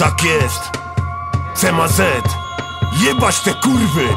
Tak jest. CMZ Jebać te kurwy.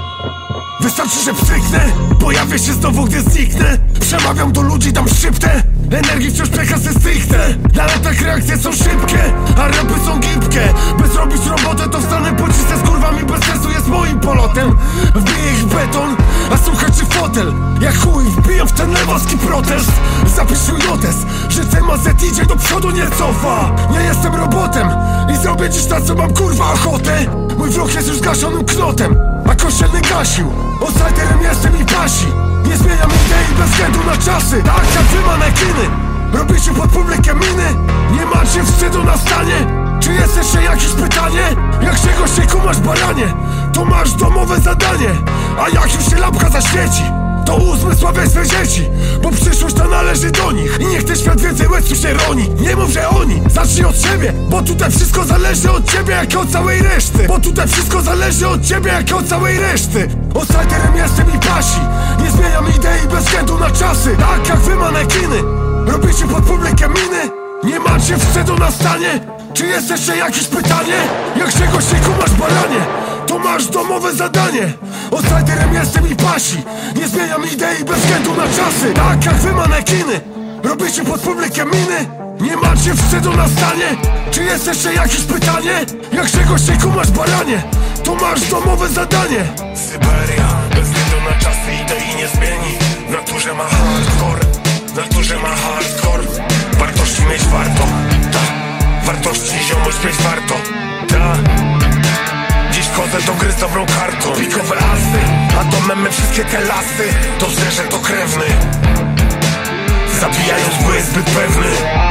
Wystarczy, że psyknę Pojawię się znowu, gdy zniknę. Przemawiam do ludzi, dam szybte Energii wciąż przekaz jest stricte. Na latach reakcje są szybkie A rapy są gibkie By zrobić robotę to wstanę pocisnę z kurwami Bez sensu jest moim polotem. Wbiję ich w beton A słuchaczy fotel? Jak chuj wbijam w ten lewowski protest. Zapisz notes Że CMZ idzie do przodu, nie cofa. Nie jestem robotem I zrobię dziś na co mam kurwa ochotę. Mój wróg jest już zgaszonym knotem A kościelny gasił. Outsiderem jestem i pasi Nie zmieniam idei bez względu na czasy. Tak jak wy manekiny Robicie pod publikę miny. Nie macie wstydu na stanie. Czy jest jeszcze jakieś pytanie? Jak czegoś się kumasz baranie? To masz domowe zadanie A jak już się lampka zaświeci to dzieci Bo przyszłość to należy do nich. I niech ten świat więcej łezów się roni. Nie mów, że oni, zacznij od siebie Bo tutaj wszystko zależy od ciebie jak od całej reszty. Bo tutaj wszystko zależy od ciebie jak od całej reszty. Outsiderem jestem i pasi Nie zmieniam idei bez względu na czasy. Tak jak wy manekiny Robicie pod publikę miny. Nie macie wstydu na stanie? Czy jest jeszcze jakieś pytanie? Jak czegoś się kumasz baranie masz domowe zadanie. Outsiderem jestem i pasi. Nie zmieniam idei bez względu na czasy. Tak jak wy manekiny. Robicie pod publikę miny. Nie macie wstydu na stanie. Czy jest jeszcze jakieś pytanie? Jak czegoś się kumasz baranie? To masz domowe zadanie. Syberia Bez względu na czasy idei nie zmieni. W naturze ma hardcore. W naturze ma hardcore. Wartości mieć warto. Ta Wartości ziomość mieć warto Dziś chodzę do gry z dobrą kartą Pikowe asy A to memy wszystkie te lasy. To zderze to krewny. Zabijają zły zbyt pewny